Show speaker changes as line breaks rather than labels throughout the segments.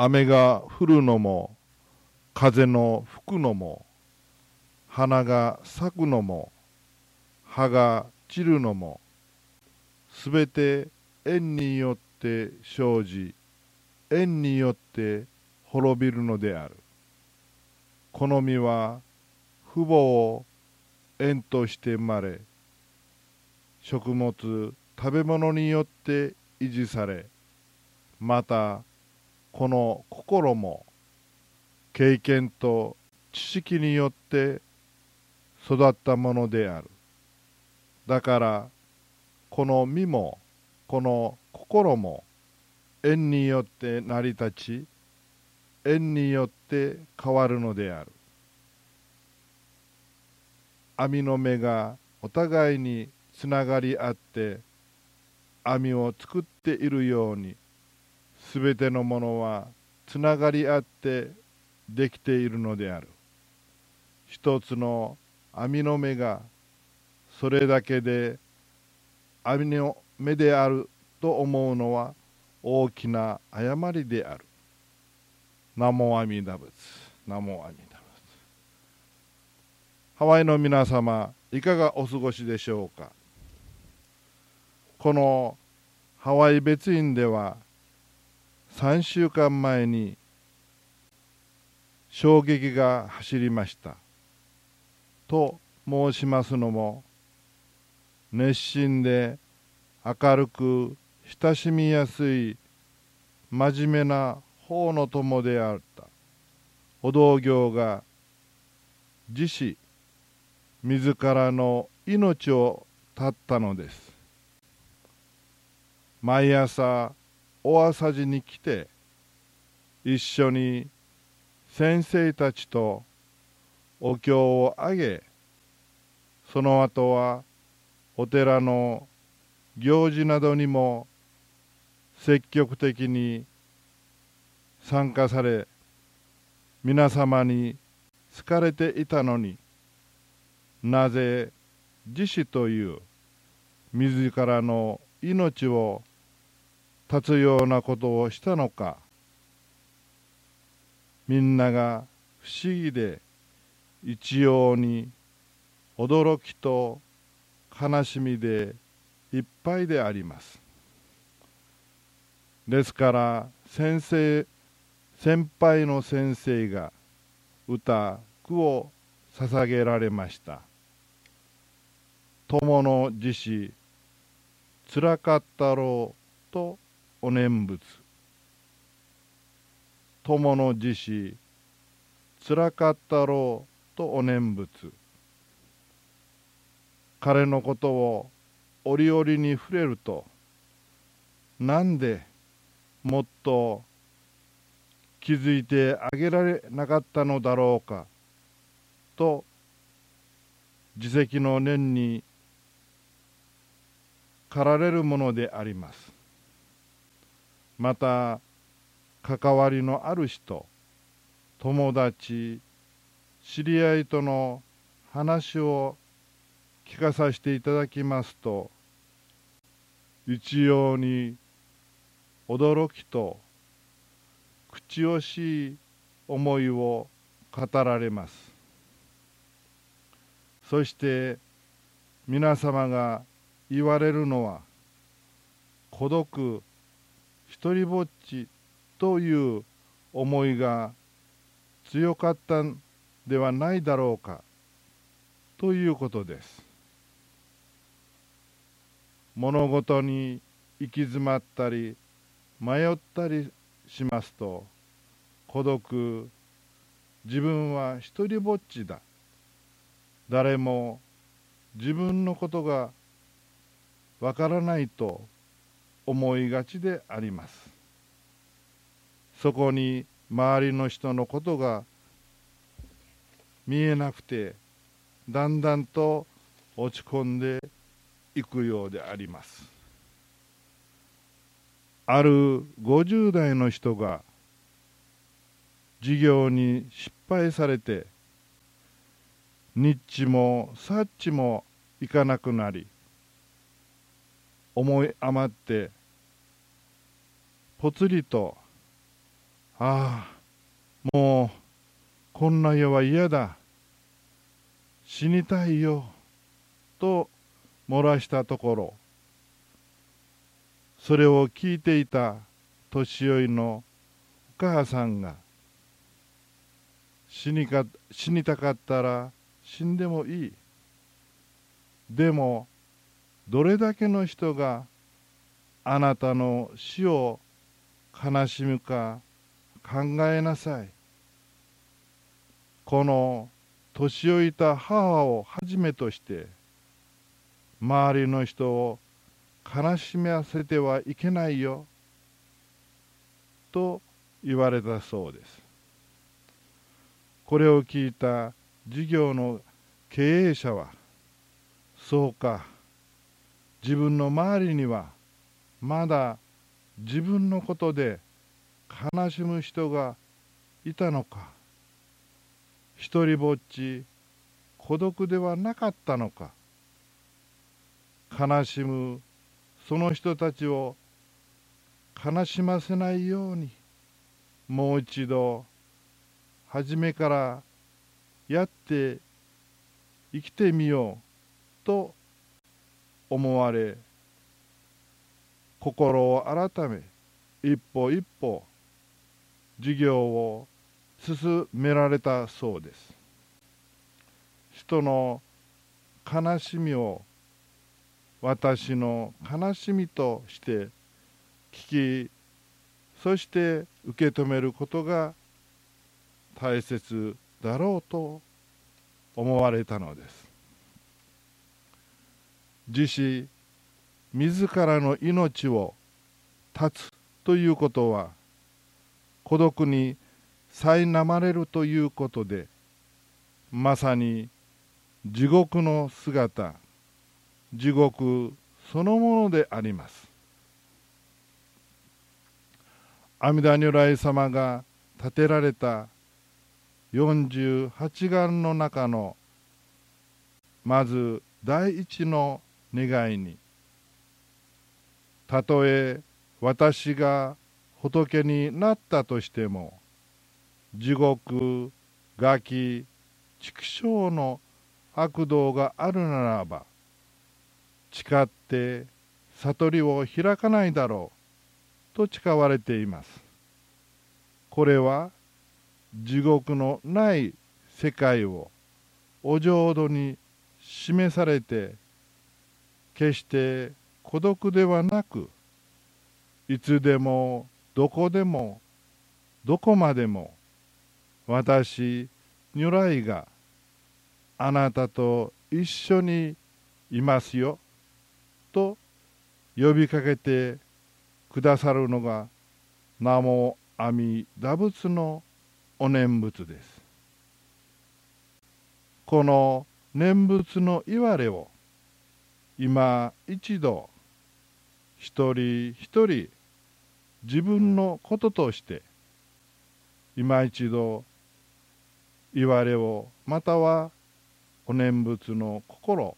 雨が降るのも風の吹くのも花が咲くのも葉が散るのもすべて縁によって生じ縁によって滅びるのである。この実は父母を縁として生まれ食物食べ物によって維持されまたこの心も経験と知識によって育ったものである。だからこの身もこの心も縁によって成り立ち縁によって変わるのである。網の目がお互いにつながり合って網を作っているようにすべてのものはつながり合ってできているのである一つの網の目がそれだけで網の目であると思うのは大きな誤りである。ナモアミダ仏。ナモアミダ仏。ハワイの皆様、いかがお過ごしでしょうか？このハワイ別院では3週間前に衝撃が走りました。と申しますのも熱心で明るく親しみやすい真面目な法の友であったお道行が自死自らの命を絶ったのです毎朝お朝事に来て一緒に先生たちとお経をあげその後はお寺の行事などにも積極的に参加され皆様に好かれていたのになぜ自死という自らの命を絶つようなことをしたのか。みんなが不思議で一様に驚きと悲しみでいっぱいであります。ですから先生先輩の先生が歌句を捧げられました。友の自死つらかったろうとお念仏。友の自死つらかったろうとお念仏。彼のことを折々に触れるとなんでもっと気づいてあげられなかったのだろうかと自責の念に駆られるものであります。また関わりのある人友達知り合いとの話を聞かさせていただきますと一様に驚きと口惜しい思いを語られます。そして皆様が言われるのは孤独一りぼっちという思いが強かったんではないだろうかということです。物事に行き詰まったり迷ったりしますと孤独自分は一りぼっちだ。誰も自分のことがわからないと思いがちであります。そこに周りの人のことが見えなくてだんだんと落ち込んでいくようであります。ある50代の人が事業に失敗されてニッチもサッチもいかなくなり思い余ってぽつりと。ああもうこんな世は嫌だ。死にたいよ。と漏らしたところ。それを聞いていた年寄りのお母さんが死にか死にたかったら死んでもいい。でもどれだけの人があなたの死を悲しむか考えなさい。この年老いた母をはじめとして周りの人を悲しませてはいけないよと言われたそうです。これを聞いた事業の経営者はそうか自分の周りにはまだ自分のことで悲しむ人がいたのか。一りぼっち孤独ではなかったのか。悲しむその人たちを悲しませないように。もう一度初めからやって生きてみようと思われ心を改め一歩一歩授業を進められたそうです。人の悲しみを私の悲しみとして聞きそして受け止めることが大切だろうと思われたのです。自死自らの命を絶つということは孤独に苛まれるということでまさに地獄の姿地獄そのものであります。阿弥陀如来様が建てられた48願の中のまず第一の願いにたとえ私が仏になったとしても地獄餓鬼畜生の悪道があるならば誓って悟りを開かないだろうと誓われています。これは地獄のない世界をお浄土に示されて決して孤独ではなくいつでもどこでもどこまでも私如来があなたと一緒にいますよと呼びかけてくださるのが名も阿弥陀仏のお念仏です。この念仏のいわれを今一度一人一人自分のこととして今一度いわれをまたはお念仏の心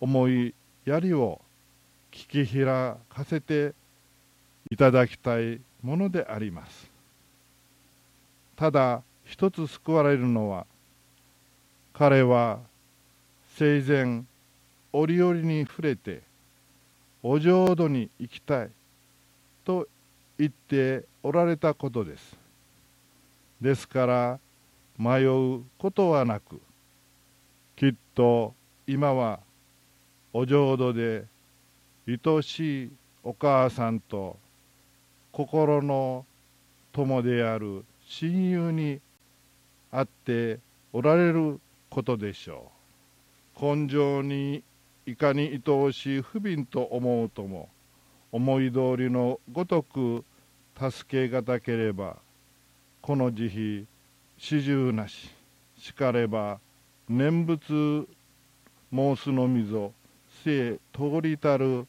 思いやりを聞き開かせていただきたいものであります。ただ一つ救われるのは彼は生前折々に触れてお浄土に行きたいと言っておられたことです。ですから迷うことはなくきっと今はお浄土で愛しいお母さんと心の友である親友に会っておられることでしょう。根性にいかに愛おしい不憫と思うとも思い通りのごとく助けがたければこの慈悲始終なししかれば念仏申すのみぞ生通りたる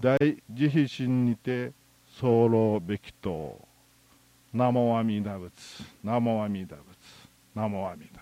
大慈悲心にて候べきと。南無阿弥陀仏南無阿弥陀仏南無阿弥陀仏。